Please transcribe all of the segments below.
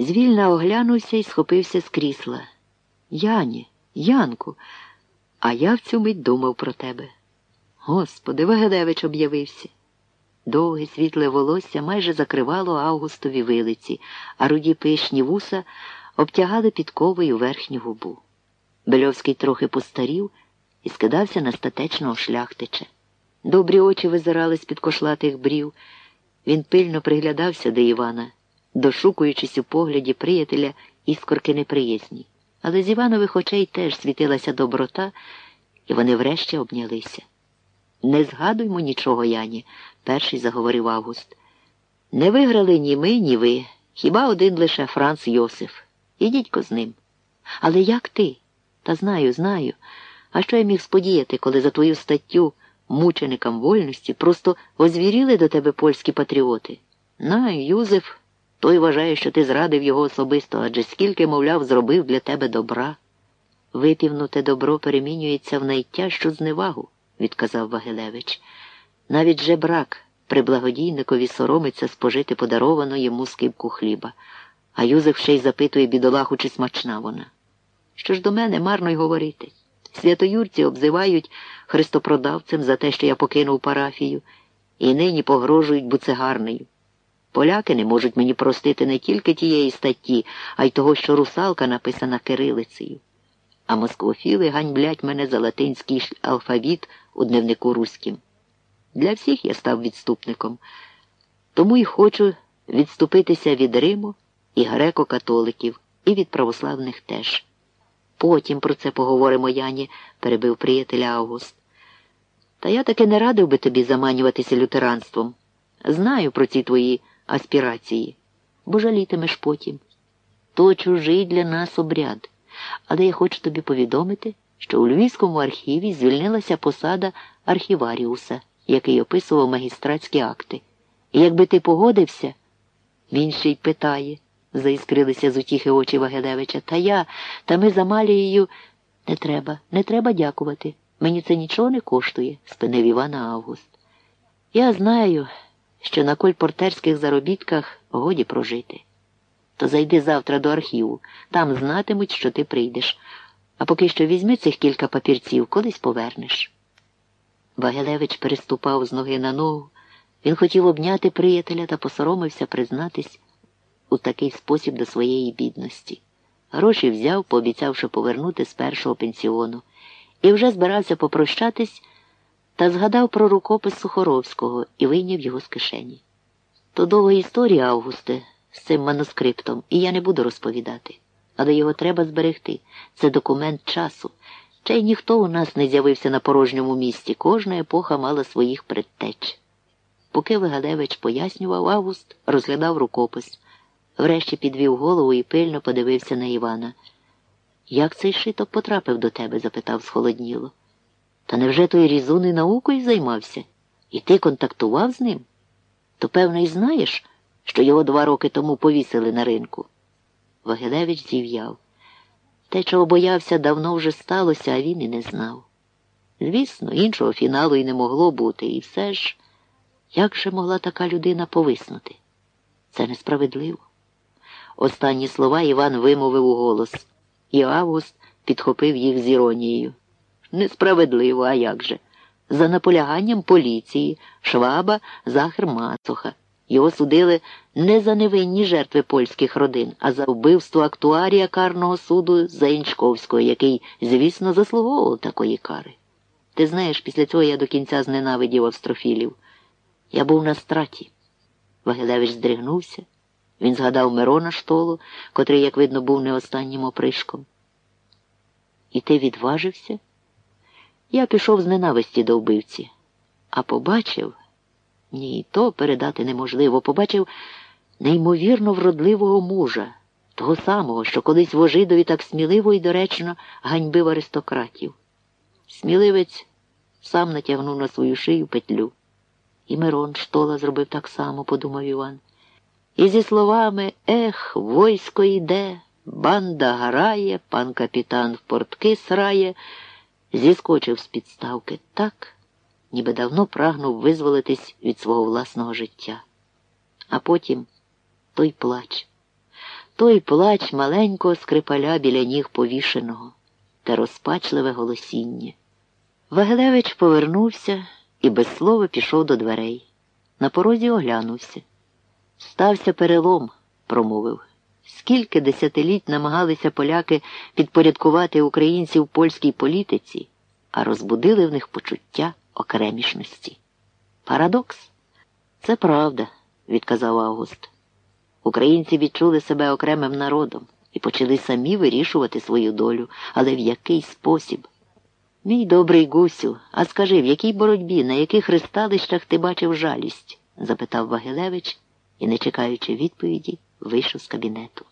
Звільна оглянувся і схопився з крісла. Яні, Янку, а я в цю мить думав про тебе. Господи, Вагедевич об'явився. Довге світле волосся майже закривало Августові вилиці, а руді пишні вуса обтягали підковою верхню губу. Бельовський трохи постарів і скидався на статечного шляхтича. Добрі очі визирали з-під кошлатих брів. Він пильно приглядався до Івана, дошукуючись у погляді приятеля іскорки неприязні. Але з Іванових очей теж світилася доброта, і вони врешті обнялися. Не згадуймо нічого, Яні, перший заговорив Август. Не виграли ні ми, ні ви, хіба один лише Франц Йосиф. Ідітько з ним. Але як ти? Та знаю, знаю. А що я міг сподіяти, коли за твою статтю мученикам вольності просто озвіріли до тебе польські патріоти? На, Юзеф, той вважає, що ти зрадив його особисто, адже скільки, мовляв, зробив для тебе добра. Випівнуте добро перемінюється в найтяжчу зневагу, відказав Вагилевич. Навіть жебрак при благодійникові соромиться спожити подаровану йому скипку хліба, а Юзеф ще й запитує бідолаху, чи смачна вона. Що ж до мене марно й говорити. Святоюрці обзивають христопродавцем за те, що я покинув парафію, і нині погрожують буцегарнею. Поляки не можуть мені простити не тільки тієї статті, а й того, що русалка написана кирилицею. А москвофіли ганьблять мене за латинський алфавіт у дневнику руським. Для всіх я став відступником, тому й хочу відступитися від Риму і греко-католиків, і від православних теж. Потім про це поговоримо, Яні, перебив приятеля Август. Та я таки не радив би тобі заманюватися лютеранством. Знаю про ці твої аспірації, бо жалітимеш потім. То чужий для нас обряд. Але я хочу тобі повідомити, що у Львівському архіві звільнилася посада архіваріуса, який описував магістратські акти. І якби ти погодився, він ще й питає, заіскрилися з утіхи очі Вагелевича. Та я, та ми за Малією не треба, не треба дякувати. Мені це нічого не коштує, спинив Івана Август. Я знаю, що на кольпортерських заробітках годі прожити. То зайди завтра до архіву, там знатимуть, що ти прийдеш. А поки що візьми цих кілька папірців, колись повернеш. Вагелевич переступав з ноги на ногу. Він хотів обняти приятеля та посоромився признатись у такий спосіб до своєї бідності. Гроші взяв, пообіцявши повернути з першого пенсіону, і вже збирався попрощатись та згадав про рукопис Сухоровського і вийняв його з кишені. То довга історія, Августе, з цим манускриптом, і я не буду розповідати. Але його треба зберегти. Це документ часу. Ще й ніхто у нас не з'явився на порожньому місці. Кожна епоха мала своїх предтеч. Поки Вигалевич пояснював, Август розглядав рукопис. Врешті підвів голову і пильно подивився на Івана. Як цей шиток потрапив до тебе? запитав схолодніло. Та невже той різуни наукою займався? І ти контактував з ним? То, певно, й знаєш, що його два роки тому повісили на ринку. Вагилевич зів'яв. Те, чого боявся, давно вже сталося, а він і не знав. Звісно, іншого фіналу і не могло бути, і все ж, як же могла така людина повиснути? Це несправедливо. Останні слова Іван вимовив у голос, і Август підхопив їх з іронією. Несправедливо, а як же? За наполяганням поліції, шваба Захар Мацуха. Його судили не за невинні жертви польських родин, а за вбивство актуарія карного суду Заінчковського, який, звісно, заслуговував такої кари. Ти знаєш, після цього я до кінця зненавидів австрофілів. Я був на страті. Вагилевич здригнувся. Він згадав Мирона штолу, котрий, як видно, був не останнім опришком. І ти відважився? Я пішов з ненависті до вбивці, а побачив. Ні, то передати неможливо. Побачив неймовірно вродливого мужа, того самого, що колись в Ожидові так сміливо і доречно ганьбив аристократів. Сміливець сам натягнув на свою шию петлю. І Мирон штола зробив так само, подумав Іван. І зі словами Ех, войсько йде, банда грає, пан капітан в портки срає, зіскочив з підставки так ніби давно прагнув визволитись від свого власного життя. А потім той плач, той плач маленького скрипаля біля ніг повішеного та розпачливе голосіння. Вагелевич повернувся і без слова пішов до дверей. На порозі оглянувся. Стався перелом, промовив. Скільки десятиліть намагалися поляки підпорядкувати українців польській політиці, а розбудили в них почуття окремішності. Парадокс? Це правда, відказав Август. Українці відчули себе окремим народом і почали самі вирішувати свою долю, але в який спосіб? Мій добрий Гусю, а скажи, в якій боротьбі, на яких ристалищах ти бачив жалість? запитав Вагилевич і, не чекаючи відповіді, вийшов з кабінету.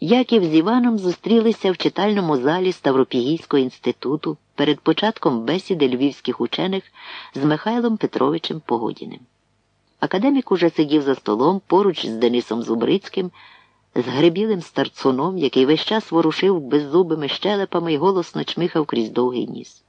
Яків з Іваном зустрілися в читальному залі Ставропігійського інституту перед початком бесіди львівських учених з Михайлом Петровичем Погодіним. Академік уже сидів за столом поруч з Денисом Зубрицьким, з гребілим старцуном, який весь час ворушив беззубими щелепами і голосно чмихав крізь довгий ніс.